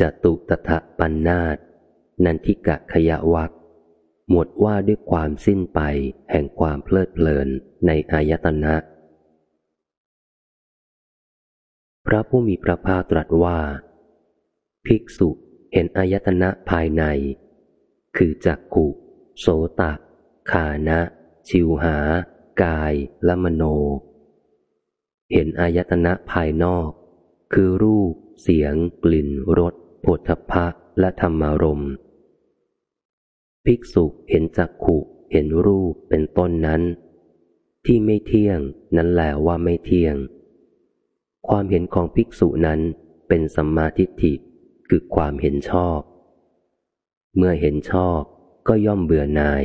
จตุตถะปันนาตนันทิกะขยะวักหมวดว่าด้วยความสิ้นไปแห่งความเพลิดเพลินในอายตนะ พระผู้มีพระภาคตรัสว่า ภิกษุเห็นอายตนะภายใน คือจักขุโสตะขานะ ชิวหา กายและมโน เห็นอายตนะภายนอก คือรูป เสียง กลิ่นรส ผลทพะและธรรมารมณ์ภิกษุเห็นจักขุ เห็นรูปเป็นต้นนั้น ที่ไม่เที่ยงนั้นแหละว่าไม่เที่ยง ความเห็นของภิกษุนั้นเป็นสัมมาทิฏฐิคือความเห็นชอบ เมื่อเห็นชอบก็ย่อมเบื่อหน่าย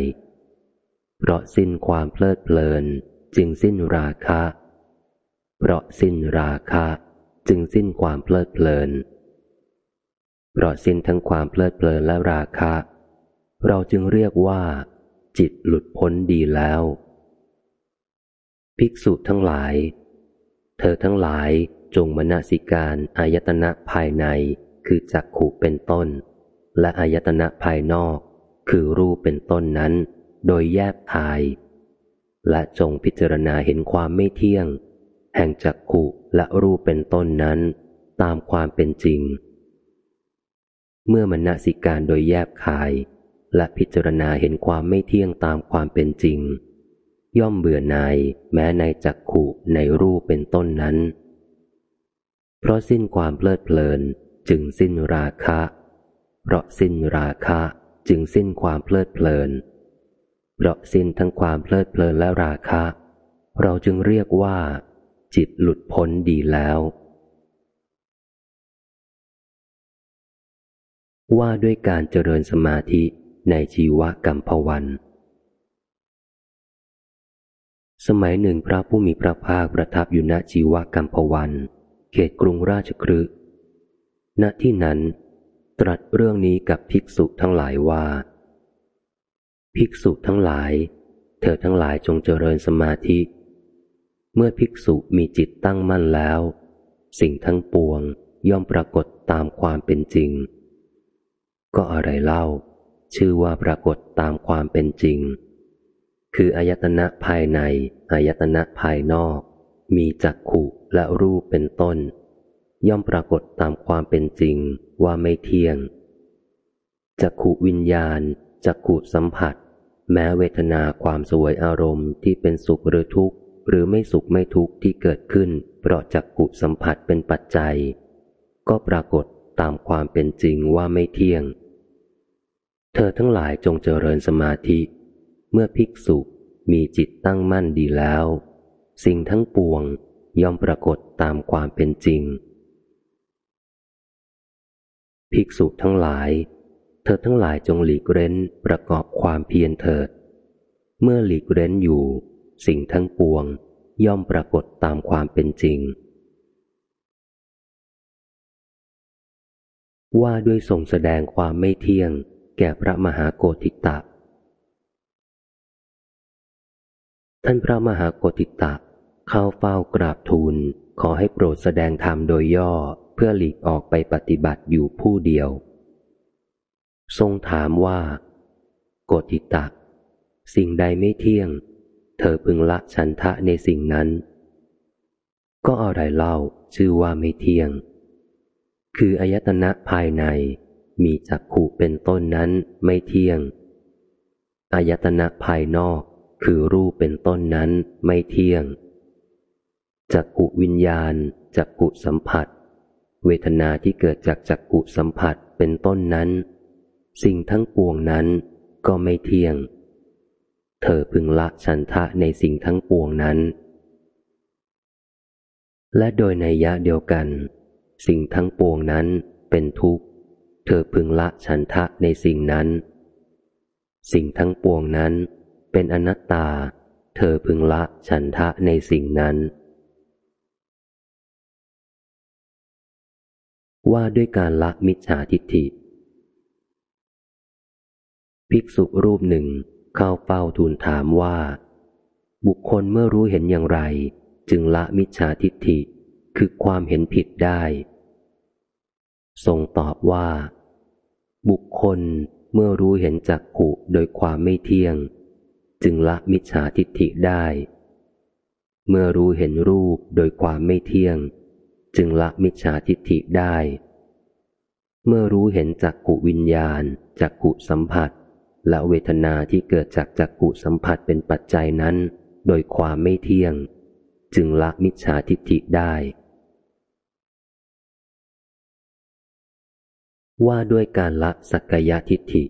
เพราะสิ้นความเพลิดเพลินจึงสิ้นราคะ เพราะสิ้นราคะ จึงสิ้นความเพลิดเพลิน เพราสิ้นทั้งความเพลิดเพลินและราคะ เราจึงเรียกว่า จิตหลุดพ้นดีแล้ว ภิกษุทั้งหลาย เธอทั้งหลายจงมนสิการอายตนะภายในคือจักขู่เป็นต้น และอายตนะภายนอก คือรูปเป็นต้นนั้น โดยแยกทาย และจงพิจารณาเห็นความไม่เที่ยง แห่งจักขุและรูปเป็นต้นนั้น ตามความเป็นจริง เมื่อมนสิการโดยแยบคาย และพิจารณาเห็นความไม่เที่ยงตามความเป็นจริง ย่อมเบื่อหน่ายแม้ในจักขุในรูปเป็นต้นนั้น เพราะสิ้นความเพลิดเพลินจึงสิ้นราคะ เพราะสิ้นราคะจึงสิ้นความเพลิดเพลิน เพราะสิ้นทั้งความเพลิดเพลินและราคะ เราจึงเรียกว่า จิตหลุดพ้นดีแล้ว ว่าด้วยการเจริญสมาธิในชีวกรรมพวัน สมัยหนึ่งพระผู้มีพระภาคประทับอยู่ณชีวกรรมพวัน เขตกรุงราชครืณที่นั้น ตรัสเรื่องนี้กับภิกษุทั้งหลายว่า ภิกษุทั้งหลาย เธอทั้งหลายจงเจริญสมาธิ เมื่อภิกษุมีจิตตั้งมั่นแล้ว สิ่งทั้งปวงย่อมปรากฏตามความเป็นจริง ก็อะไรเล่า ชื่อว่าปรากฏตามความเป็นจริง คืออายตนะภายในอายตนะภายนอก มีจักขุและรูปเป็นต้น ย่อมปรากฏตามความเป็นจริงว่าไม่เที่ยงจักขุวิญญาณจักขุสัมผัส แม้เวทนาความสวยอารมณ์ที่เป็นสุขหรือทุกข์ หรือไม่สุขไม่ทุกข์ที่เกิดขึ้น เพราะจักขุสัมผัสเป็นปัจจัย ก็ปรากฏตามความเป็นจริงว่าไม่เที่ยง เธอทั้งหลายจงเจริญสมาธิ เมื่อภิกษุมีจิตตั้งมั่นดีแล้ว สิ่งทั้งปวงย่อมปรากฏตามความเป็นจริง ภิกษุทั้งหลาย เธอทั้งหลายจงหลีกเร้นประกอบความเพียรเถิด เมื่อหลีกเร้นอยู่ สิ่งทั้งปวงย่อมปรากฏตามความเป็นจริง ว่าด้วยส่งแสดงความไม่เที่ยง แก่พระมหาโกธิตะ ท่านพระมหาโกธิตะ เข้าเฝ้ากราบทูล ขอให้โปรดแสดงธรรมโดยย่อเพื่อหลีกออกไปปฏิบัติอยู่ผู้เดียว ทรงถามว่า โกติตะ สิ่งใดไม่เที่ยง เธอพึงละฉันทะในสิ่งนั้น ก็อะไรเล่าชื่อว่าไม่เที่ยง คืออายตนะภายใน มีจักขู่เป็นต้นนั้นไม่เที่ยง อายตนะภายนอกคือรูปเป็นต้นนั้นไม่เที่ยง จักกุวิญญาณ จักกุสัมผัส เวทนาที่เกิดจากจักกุสัมผัสเป็นต้นนั้น สิ่งทั้งปวงนั้นก็ไม่เที่ยง เธอพึงละฉันทะในสิ่งทั้งปวงนั้น และโดยในยะเดียวกัน สิ่งทั้งปวงนั้นเป็นทุกข์ เธอพึงละฉันทะในสิ่งนั้น สิ่งทั้งปวงนั้นเป็นอนัตตา เธอพึงละฉันทะในสิ่งนั้น ว่าด้วยการละมิจฉาทิฏฐิ ภิกษุรูปหนึ่งเข้าเฝ้าทูลถามว่า บุคคลเมื่อรู้เห็นอย่างไร จึงละมิจฉาทิฏฐิคือความเห็นผิดได้ ทรงตอบว่า บุคคลเมื่อรู้เห็นจักขุโดยความไม่เที่ยง จึงละมิจฉาทิฏฐิได้ เมื่อรู้เห็นรูปโดยความไม่เที่ยง จึงละมิจฉาทิฏฐิได้ เมื่อรู้เห็นจักขุวิญญาณจักขุสัมผัส และเวทนาที่เกิดจากจักขุสัมผัสเป็นปัจจัยนั้น โดยความไม่เที่ยง จึงละมิจฉาทิฏฐิได้ ว่าด้วยการละสักกายทิฏฐิ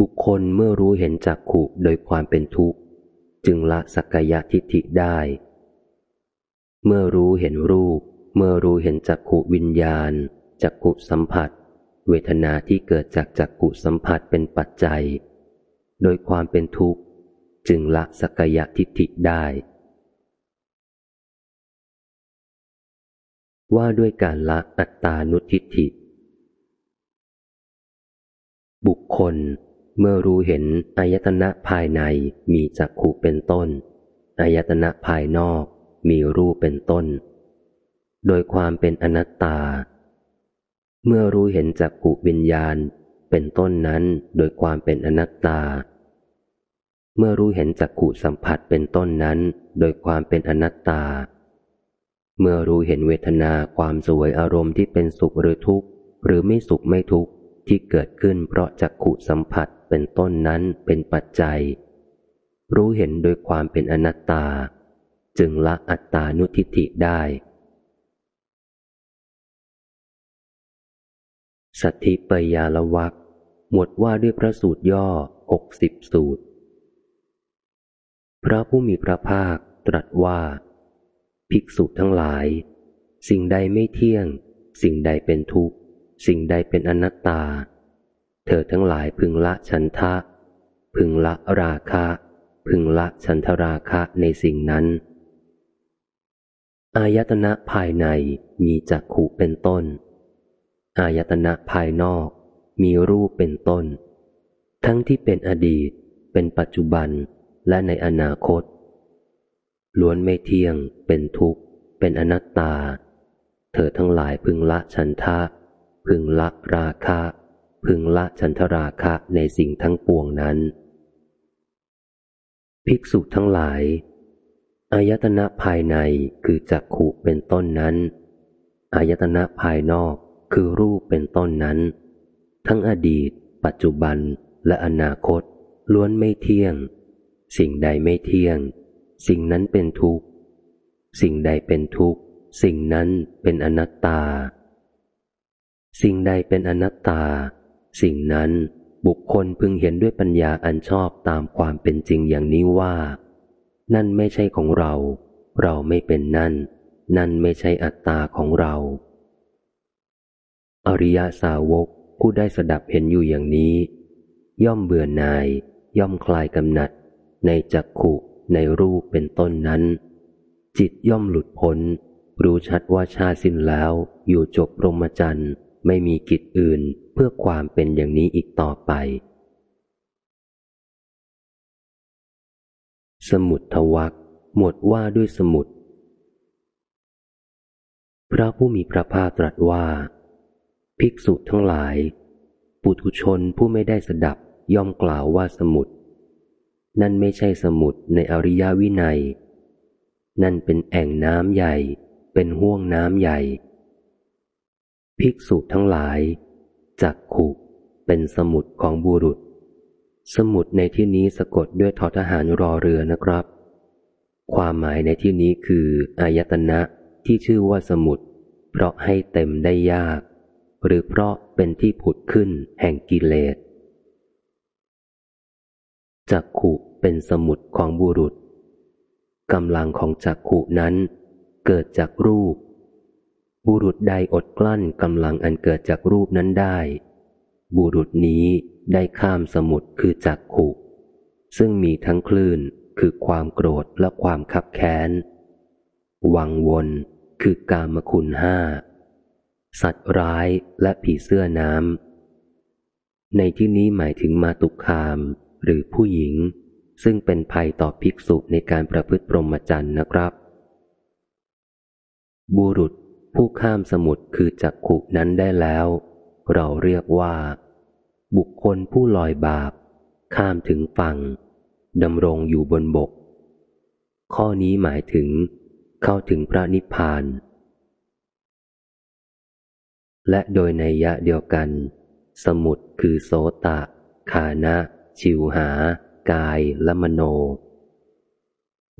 บุคคลเมื่อรู้เห็นจักขุโดยความเป็นทุกข์ จึงละสักกายทิฏฐิได้ เมื่อรู้เห็นรูป เมื่อรู้เห็นจักขุวิญญาณจักขุสัมผัส เวทนาที่เกิดจากจักขุสัมผัสเป็นปัจจัย โดยความเป็นทุกข์ จึงละสักกายทิฏฐิได้ ว่าด้วยการละอัตตานุทิฏฐิ บุคคลเมื่อรู้เห็นอายตนะภายในมีจักขุเป็นต้นอายตนะภายนอกมีรูปเป็นต้น โดยความเป็นอนัตตา เมื่อรู้เห็นจักขุวิญญาณเป็นต้นนั้นโดยความเป็นอนัตตา เมื่อรู้เห็นจักขุสัมผัสเป็นต้นนั้น โดยความเป็นอนัตตา เมื่อรู้เห็นเวทนาความสวยอารมณ์ที่เป็นสุขหรือทุกข์ หรือไม่สุขไม่ทุกข์ที่เกิดขึ้นเพราะจักขุสัมผัสเป็นต้นนั้นเป็นปัจจัย รู้เห็นโดยความเป็นอนัตตา จึงละอัตตานุทิฏฐิได้ สัทธิปยาละวักหมดว่าด้วยพระสูตรย่อหกสิบสูตร พระผู้มีพระภาคตรัสว่า ภิกษุทั้งหลาย สิ่งใดไม่เที่ยง สิ่งใดเป็นทุกข์ สิ่งใดเป็นอนัตตา เธอทั้งหลายพึงละฉันทะ พึงละราคะ พึงละฉันทราคะในสิ่งนั้น อายตนะภายในมีจักขุเป็นต้น อายตนะภายนอกมีรูปเป็นต้น ทั้งที่เป็นอดีต เป็นปัจจุบันและในอนาคต ล้วนไม่เที่ยง เป็นทุกข์ เป็นอนัตตา เธอทั้งหลายพึงละฉันทะ พึงละราคะ พึงละฉันทราคะในสิ่งทั้งปวงนั้น ภิกษุทั้งหลาย อายตนะภายในคือจักขุเป็นต้นนั้น อายตนะภายนอกคือรูปเป็นต้นนั้น ทั้งอดีต ปัจจุบันและอนาคต ล้วนไม่เที่ยง สิ่งใดไม่เที่ยง สิ่งนั้นเป็นทุกข์ สิ่งใดเป็นทุกข์ สิ่งนั้นเป็นอนัตตา สิ่งใดเป็นอนัตตา สิ่งนั้นบุคคลพึงเห็นด้วยปัญญาอันชอบตามความเป็นจริงอย่างนี้ว่า นั่นไม่ใช่ของเรา เราไม่เป็นนั่น นั่นไม่ใช่อัตตาของเรา อริยสาวกผู้ได้สดับเห็นอยู่อย่างนี้ ย่อมเบื่อหน่าย ย่อมคลายกำหนัด ในจักขุ ในรูปเป็นต้นนั้น จิตย่อมหลุดพ้น รู้ชัดว่าชาสิ้นแล้วอยู่จบรมจันทร์ไม่มีกิจอื่นเพื่อความเป็นอย่างนี้อีกต่อไป สมุดทวักหมดว่าด้วยสมุด พระผู้มีพระภาคตรัสว่า ภิกษุทั้งหลาย ปุถุชนผู้ไม่ได้สดับย่อมกล่าวว่าสมุด นั่นไม่ใช่สมุดในอริยวินัย นั่นเป็นแอ่งน้ำใหญ่ เป็นห่วงน้ำใหญ่ ภิกษุทั้งหลายจักขุเป็นสมุดของบุรุษ สมุดในที่นี้สะกดด้วยทอทหารรอเรือนะครับ ความหมายในที่นี้คืออายตนะที่ชื่อว่าสมุดเพราะให้เต็มได้ยาก หรือเพราะเป็นที่ผุดขึ้นแห่งกิเลส จักขุเป็นสมุดของบุรุษกำลังของจักขุนั้น เกิดจากรูป บุรุษใดอดกลั้นกำลังอันเกิดจากรูปนั้นได้ บุรุษนี้ได้ข้ามสมุดคือจักขุ ซึ่งมีทั้งคลื่นคือความโกรธและความขับแค้น วังวนคือกามคุณห้า สัตว์ร้ายและผีเสื้อน้ำ ในที่นี้หมายถึงมาตุคาม หรือผู้หญิง ซึ่งเป็นภัยต่อภิกษุในการประพฤติปรมจรรย์นะครับ บุรุษผู้ข้ามสมุทรคือจักขุนั้นได้แล้ว เราเรียกว่า บุคคลผู้ลอยบาป ข้ามถึงฝั่งดำรงอยู่บนบก ข้อนี้หมายถึง เข้าถึงพระนิพพาน และโดยในยะเดียวกัน สมุดคือโสตะคานะ ชิวหา กายและมโน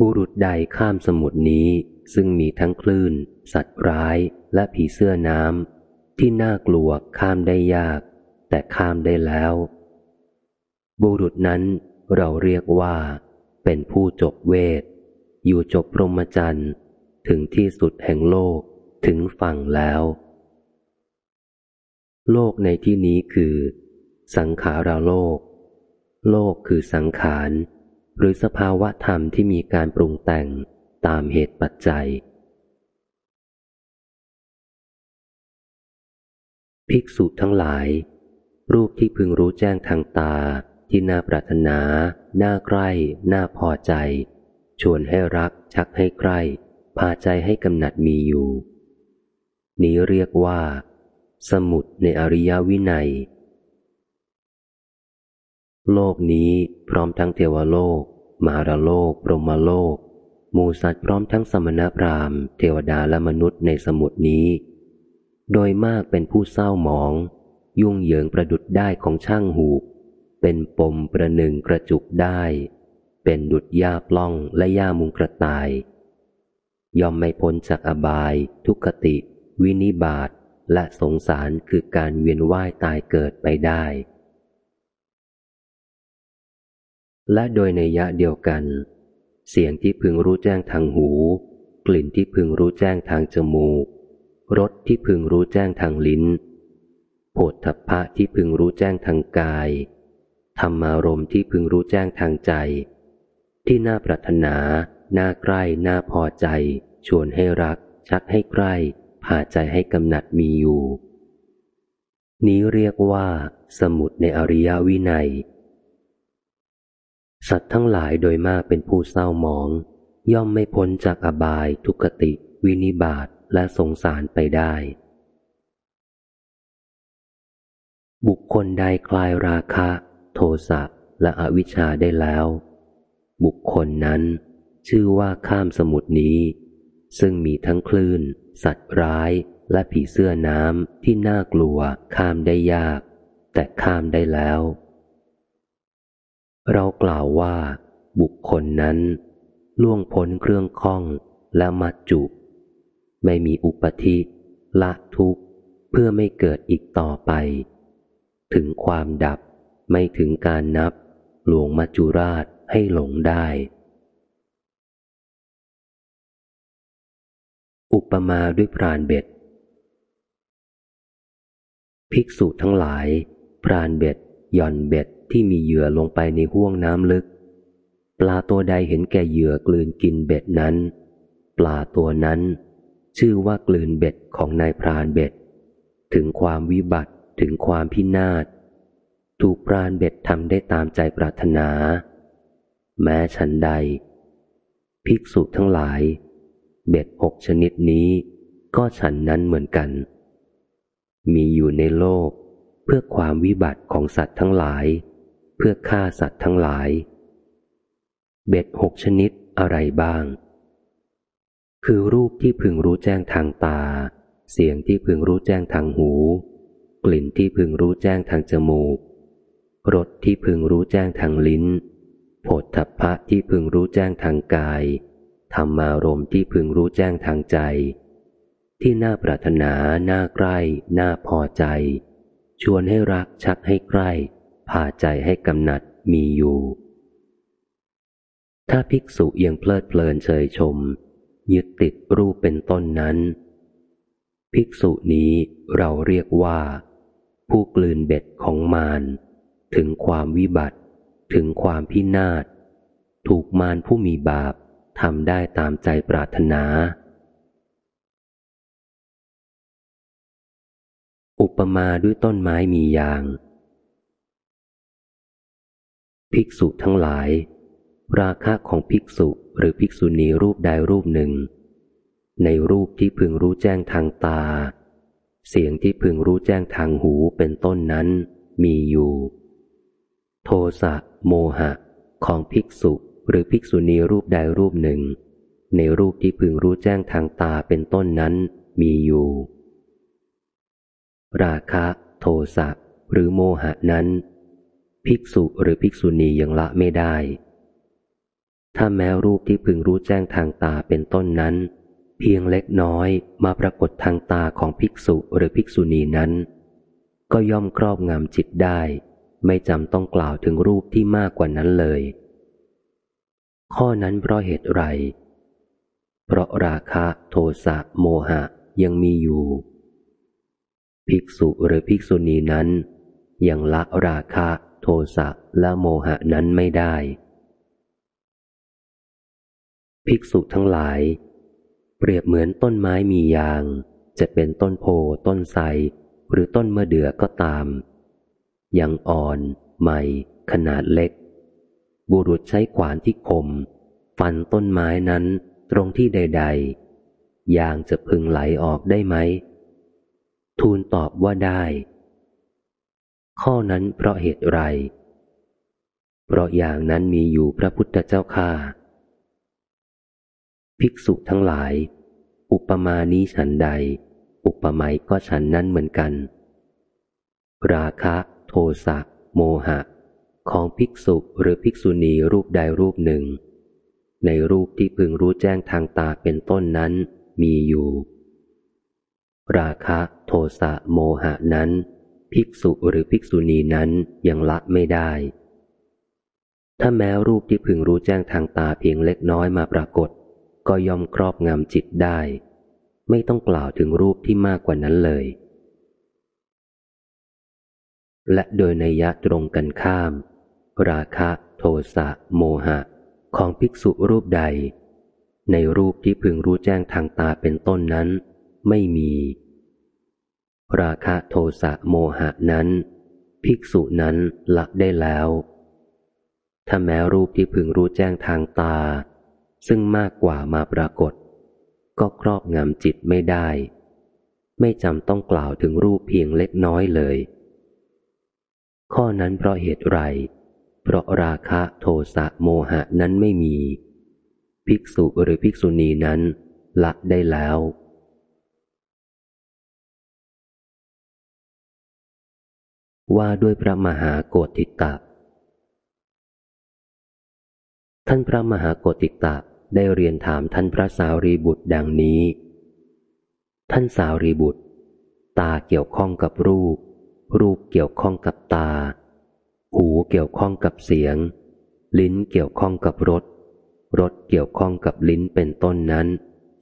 บุรุษใดข้ามสมุดนี้ซึ่งมีทั้งคลื่น สัตว์ร้ายและผีเสื้อน้ำที่น่ากลัวข้ามได้ยาก แต่ข้ามได้แล้ว บุรุษนั้นเราเรียกว่า เป็นผู้จบเวท อยู่จบพรหมจรรย์ถึงที่สุดแห่งโลกถึงฝั่งแล้ว โลกในที่นี้คือ สังขาราโลก โลกคือสังขาร หรือสภาวะธรรมที่มีการปรุงแต่งตามเหตุปัจจัย ภิกษุทั้งหลาย รูปที่พึงรู้แจ้งทางตา ที่น่าปรารถนา น่าใกล้ น่าพอใจ ชวนให้รัก ชักให้ใกล้ พาใจให้กำหนัดมีอยู่ นี้เรียกว่า สมุดในอริยวินัย โลกนี้พร้อมทั้งเทวโลก มารโลกปรมโลก มูสัตว์พร้อมทั้งสมณพราหมณ์เทวดาและมนุษย์ในสมุดนี้ โดยมากเป็นผู้เศร้าหมอง ยุ่งเหยิงประดุดได้ของช่างหูก เป็นปมประหนึ่งกระจุกได้ เป็นดุดยาปล้องและย่ามุงกระต่าย ยอมไม่พ้นจากอบาย ทุกติ วินิบาตและสงสารคือการเวียนว่ายตายเกิดไปได้ และโดยในยะเดียวกัน เสียงที่พึงรู้แจ้งทางหู กลิ่นที่พึงรู้แจ้งทางจมูกรสที่พึงรู้แจ้งทางลิ้นโผฏฐัพพะที่พึงรู้แจ้งทางกายธรรมารมที่พึงรู้แจ้งทางใจ ที่น่าปรารถนา น่าใกล้ น่าพอใจ ชวนให้รัก ชักให้ใกล้พาใจให้กำหนัดมีอยู่ นี้เรียกว่า สมุดในอริยวินัย สัตว์ทั้งหลายโดยมากเป็นผู้เศร้าหมอง ย่อมไม่พ้นจากอบาย ทุกติ วินิบาตและสงสารไปได้ บุคคลใดคลายราคะ โทสะและอวิชชาได้แล้ว บุคคลนั้น ชื่อว่าข้ามสมุทรนี้ ซึ่งมีทั้งคลื่น สัตว์ร้ายและผีเสื้อน้ำที่น่ากลัวข้ามได้ยาก แต่ข้ามได้แล้ว เรากล่าวว่าบุคคลนั้น ล่วงพ้นเครื่องข้องและมัดจุ ไม่มีอุปธิละทุกข์เพื่อไม่เกิดอีกต่อไป ถึงความดับไม่ถึงการนับ หลวงมัจจุราชให้หลงได้ อุปมาด้วยพรานเบ็ด ภิกษุทั้งหลาย พรานเบ็ด ย่อนเบ็ดที่มีเหยื่อลงไปในห้วงน้ำลึก ปลาตัวใดเห็นแก่เหยื่อกลืนกินเบ็ดนั้น ปลาตัวนั้น ชื่อว่ากลืนเบ็ดของนายพรานเบ็ด ถึงความวิบัติถึงความพินาศถูกพรานเบ็ดทำได้ตามใจปรารถนา แม้ฉันใด ภิกษุทั้งหลาย เบ็ดหกชนิดนี้ ก็ฉันนั้นเหมือนกัน มีอยู่ในโลก เพื่อความวิบัติของสัตว์ทั้งหลาย เพื่อฆ่าสัตว์ทั้งหลาย เบ็ดหกชนิดอะไรบ้าง คือรูปที่พึงรู้แจ้งทางตา เสียงที่พึงรู้แจ้งทางหู กลิ่นที่พึงรู้แจ้งทางจมูกรสที่พึงรู้แจ้งทางลิ้นโผฏฐัพพะที่พึงรู้แจ้งทางกาย ธรรมารมที่พึงรู้แจ้งทางใจ ที่น่าปรารถนา น่าใกล้ น่าพอใจ ชวนให้รักชักให้ใกล้พาใจให้กำหนัดมีอยู่ ถ้าภิกษุยังเพลิดเพลินเชยชม ยึดติดรูปเป็นต้นนั้น ภิกษุนี้เราเรียกว่า ผู้กลืนเบ็ดของมารถึงความวิบัติ ถึงความพินาศ ถูกมารผู้มีบาปทำได้ตามใจปรารถนา อุปมาด้วยต้นไม้มียาง ภิกษุทั้งหลาย ราคะของภิกษุหรือภิกษุณีรูปใดรูปหนึ่ง ในรูปที่พึงรู้แจ้งทางตา เสียงที่พึงรู้แจ้งทางหูเป็นต้นนั้นมีอยู่ โทสะโมหะ ของภิกษุหรือภิกษุณีรูปใดรูปหนึ่ง ในรูปที่พึงรู้แจ้งทางตาเป็นต้นนั้นมีอยู่ ราคะ โทสะหรือโมหะนั้น ภิกษุหรือภิกษุณียังละไม่ได้ ถ้าแม้รูปที่พึงรู้แจ้งทางตาเป็นต้นนั้น เพียงเล็กน้อยมาปรากฏทางตาของภิกษุหรือภิกษุณีนั้น ก็ย่อมครอบงำจิตได้ ไม่จำต้องกล่าวถึงรูปที่มากกว่านั้นเลย ข้อนั้นเพราะเหตุไร เพราะราคะ โทสะโมหะยังมีอยู่ ภิกษุหรือภิกษุณีนั้น ยังละราคะ โทสะและโมหะนั้นไม่ได้ ภิกษุทั้งหลาย เปรียบเหมือนต้นไม้มียาง จะเป็นต้นโพต้นไทรหรือต้นมะเดื่อก็ตาม ยังอ่อน ใหม่ ขนาดเล็ก บุรุษใช้ขวานที่คม ฟันต้นไม้นั้นตรงที่ใด ๆ ยางจะพึงไหลออกได้ไหม ทูลตอบว่าได้ ข้อนั้นเพราะเหตุไร เพราะอย่างนั้นมีอยู่พระพุทธเจ้าค่าภิกษุทั้งหลาย อุปมานี้ฉันใด อุปไมยก็ฉันนั้นเหมือนกัน ราคะโทสะโมหะ ของภิกษุหรือภิกษุณีรูปใดรูปหนึ่ง ในรูปที่พึงรู้แจ้งทางตาเป็นต้นนั้นมีอยู่ ราคะโทสะโมหะนั้น ภิกษุหรือภิกษุณีนั้นยังละไม่ได้ ถ้าแม้รูปที่พึงรู้แจ้งทางตาเพียงเล็กน้อยมาปรากฏ ก็ย่อมครอบงำจิตได้ ไม่ต้องกล่าวถึงรูปที่มากกว่านั้นเลย และโดยในยะตรงกันข้าม ราคะโทสะโมหะ ของภิกษุรูปใด ในรูปที่พึงรู้แจ้งทางตาเป็นต้นนั้น ไม่มี ราคะโทสะโมหะนั้น ภิกษุนั้นละได้แล้ว ถ้าแม้รูปที่พึงรู้แจ้งทางตา ซึ่งมากกว่ามาปรากฏ ก็ครอบงำจิตไม่ได้ ไม่จำต้องกล่าวถึงรูปเพียงเล็กน้อยเลย ข้อนั้นเพราะเหตุไร เพราะราคะโทสะโมหะนั้นไม่มี ภิกษุหรือภิกษุณีนั้นละได้แล้ว ว่าด้วยพระมหาโกติตะ ท่านพระมหาโกติตะได้เรียนถามท่านพระสารีบุตรดังนี้ ท่านสารีบุตร ตาเกี่ยวข้องกับรูป รูปเกี่ยวข้องกับตา หูเกี่ยวข้องกับเสียง ลิ้นเกี่ยวข้องกับรส รสเกี่ยวข้องกับลิ้นเป็นต้นนั้น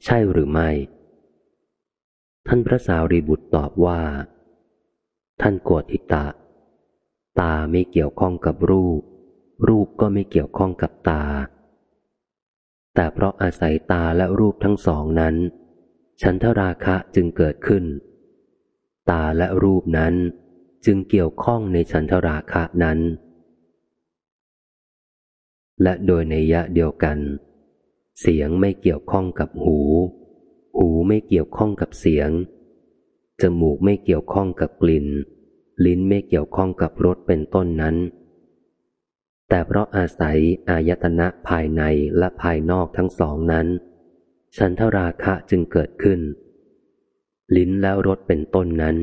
ใช่หรือไม่ ท่านพระสารีบุตรตอบว่า ท่านโกติตะ ตาไม่เกี่ยวข้องกับรูป รูปก็ไม่เกี่ยวข้องกับตา แต่เพราะอาศัยตาและรูปทั้งสองนั้น ฉันทราคะจึงเกิดขึ้น ตาและรูปนั้นจึงเกี่ยวข้องในฉันทราคะนั้น และโดยในยะเดียวกัน เสียงไม่เกี่ยวข้องกับหู หูไม่เกี่ยวข้องกับเสียง จมูกไม่เกี่ยวข้องกับกลิ่น ลิ้นไม่เกี่ยวข้องกับรสเป็นต้นนั้น แต่เพราะอาศัยอายตนะภายในและภายนอกทั้งสองนั้น ฉันทราคะจึงเกิดขึ้น ลิ้นแล้วรสเป็นต้นนั้น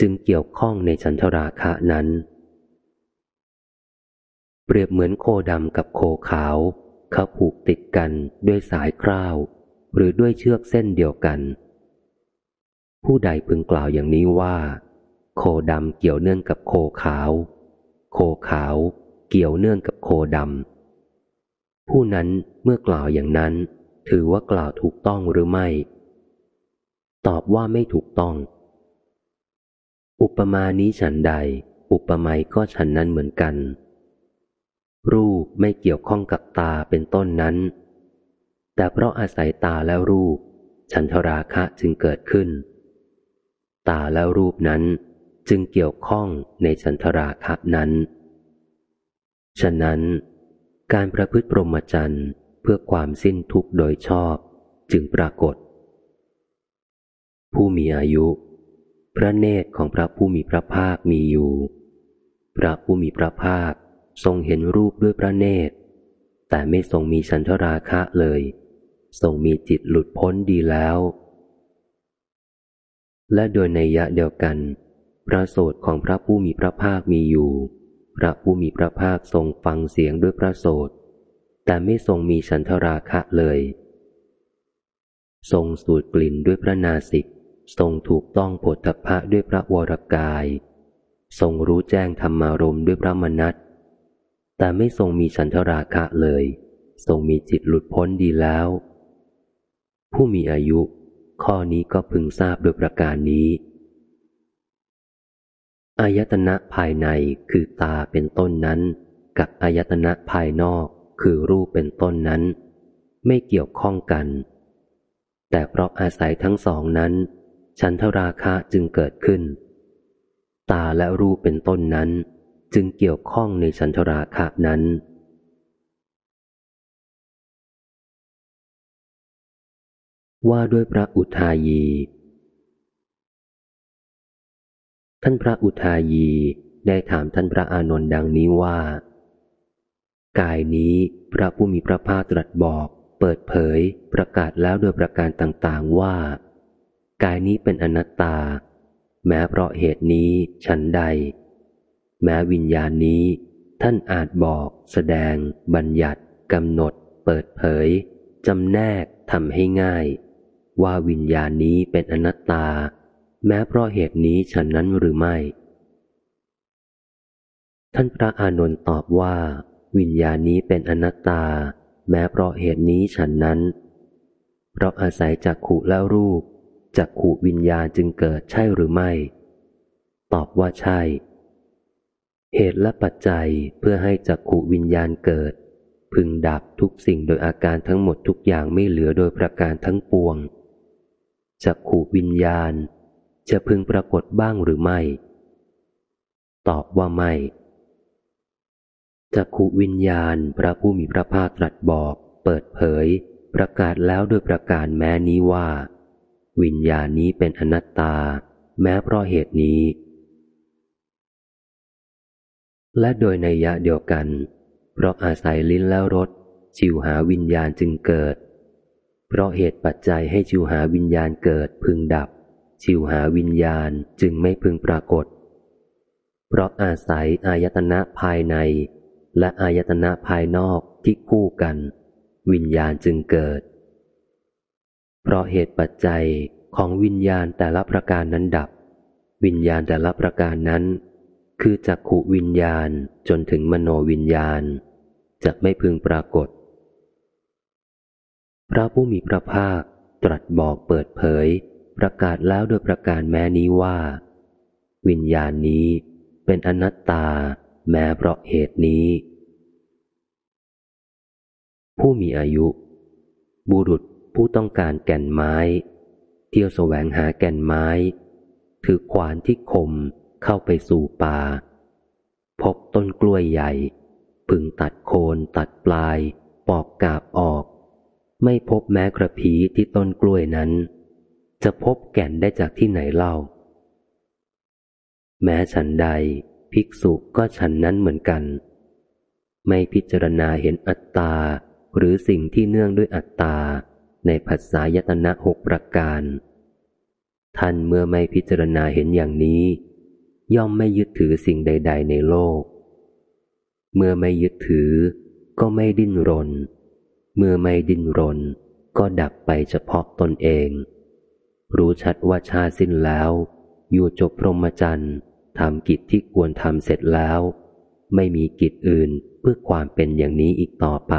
จึงเกี่ยวข้องในฉันทราคะนั้น เปรียบเหมือนโคดำกับโคขาว เขาผูกติดกันด้วยสายคร้าว หรือด้วยเชือกเส้นเดียวกัน ผู้ใดพึงกล่าวอย่างนี้ว่า โคดำเกี่ยวเนื่องกับโคขาว โคขาว เกี่ยวเนื่องกับโคดำผู้นั้นเมื่อกล่าวอย่างนั้น ถือว่ากล่าวถูกต้องหรือไม่ ตอบว่าไม่ถูกต้อง อุปมานี้ฉันใด อุปไมยก็ฉันนั้นเหมือนกัน รูปไม่เกี่ยวข้องกับตาเป็นต้นนั้น แต่เพราะอาศัยตาและรูป ฉันทราคะจึงเกิดขึ้นาและรูปนั้น จึงเกี่ยวข้องในฉันทราคะนั้น ฉะนั้น การประพฤติปรมจรรย์เพื่อความสิ้นทุกข์โดยชอบจึงปรากฏ ผู้มีอายุ พระเนตรของพระผู้มีพระภาคมีอยู่ พระผู้มีพระภาคทรงเห็นรูปด้วยพระเนตร แต่ไม่ทรงมีฉันทราคะเลย ทรงมีจิตหลุดพ้นดีแล้ว และโดยในยะเดียวกัน พระโสดของพระผู้มีพระภาคมีอยู่ พระผู้มีพระภาคทรงฟังเสียงด้วยพระโสดแต่ไม่ทรงมีฉันทราคะเลย ทรงสูดกลิ่นด้วยพระนาสิก ทรงถูกต้องผลทพะด้วยพระวรกาย ทรงรู้แจ้งธรรมารมด้วยพระมนัตแต่ไม่ทรงมีฉันทราคะเลย ทรงมีจิตหลุดพ้นดีแล้ว ผู้มีอายุ ข้อนี้ก็พึงทราบโดยประการนี้ อายตนะภายในคือตาเป็นต้นนั้น กับอายตนะภายนอกคือรูปเป็นต้นนั้น ไม่เกี่ยวข้องกัน แต่เพราะอาศัยทั้งสองนั้นฉันทราคะจึงเกิดขึ้น ตาและรูปเป็นต้นนั้น จึงเกี่ยวข้องในฉันทราคะนั้น ว่าด้วยพระอุทายี ท่านพระอุทายีได้ถามท่านพระอานนท์ดังนี้ว่า กายนี้พระผู้มีพระภาคตรัสบอก เปิดเผย ประกาศแล้วโดยประการต่างๆว่า กายนี้เป็นอนัตตา แม้เพราะเหตุนี้ฉันใด แม้วิญญาณนี้ ท่านอาจบอก แสดง บัญญัติกำหนด เปิดเผยจำแนกทำให้ง่าย ว่าวิญญาณนี้เป็นอนัตตา แม้เพราะเหตุนี้ฉันนั้นหรือไม่ ท่านพระอานนท์ตอบว่า วิญญาณนี้เป็นอนัตตา แม้เพราะเหตุนี้ฉันนั้น เพราะอาศัยจักขู่แล้วรูปจักขู่วิญญาณจึงเกิดใช่หรือไม่ ตอบว่าใช่ เหตุและปัจจัยเพื่อให้จักขู่วิญญาณเกิด พึงดับทุกสิ่งโดยอาการทั้งหมดทุกอย่างไม่เหลือโดยประการทั้งปวง จักขู่วิญญาณ จะพึงปรากฏบ้างหรือไม่ ตอบว่าไม่จักขุวิญญาณพระผู้มีพระภาคตรัสบอก เปิดเผย ประกาศแล้วด้วยประการแม้นี้ว่า วิญญาณนี้เป็นอนัตตา แม้เพราะเหตุนี้ และโดยในยะเดียวกัน เพราะอาศัยลิ้นแล้วรสจิวหาวิญญาณจึงเกิด เพราะเหตุปัจจัยให้จิวหาวิญญาณเกิดพึงดับจิวหาวิญญาณจึงไม่พึงปรากฏ เพราะอาศัยอายตนะภายใน และอายตนะภายนอกที่คู่กัน วิญญาณจึงเกิด เพราะเหตุปัจจัยของวิญญาณแต่ละประการนั้นดับ วิญญาณแต่ละประการนั้น คือจักขุวิญญาณจนถึงมโนวิญญาณ จะไม่พึงปรากฏ พระผู้มีพระภาคตรัสบอกเปิดเผย ประกาศแล้วโดยประการแม้นี้ว่า วิญญาณนี้เป็นอนัตตาแม้เพราะเหตุนี้ ผู้มีอายุ บุรุษผู้ต้องการแก่นไม้ เที่ยวแสวงหาแก่นไม้ ถือขวานที่คมเข้าไปสู่ป่า พบต้นกล้วยใหญ่ พึงตัดโคนตัดปลาย ปอกกาบออก ไม่พบแม้กระพีที่ต้นกล้วยนั้น จะพบแก่นได้จากที่ไหนเล่า แม้ฉันใด ภิกษุก็ฉันนั้นเหมือนกัน ไม่พิจารณาเห็นอัตตา หรือสิ่งที่เนื่องด้วยอัตตา ในภาษายตนะหกประการ ท่านเมื่อไม่พิจารณาเห็นอย่างนี้ ย่อมไม่ยึดถือสิ่งใด ๆ ในโลก เมื่อไม่ยึดถือก็ไม่ดิ้นรน เมื่อไม่ดิ้นรน ก็ดับไปเฉพาะตนเอง รู้ชัดว่าชาสิ้นแล้ว อยู่จบพรหมจรรย์ทำกิจที่ควรทำเสร็จแล้ว ไม่มีกิจอื่นเพื่อความเป็นอย่างนี้อีกต่อไป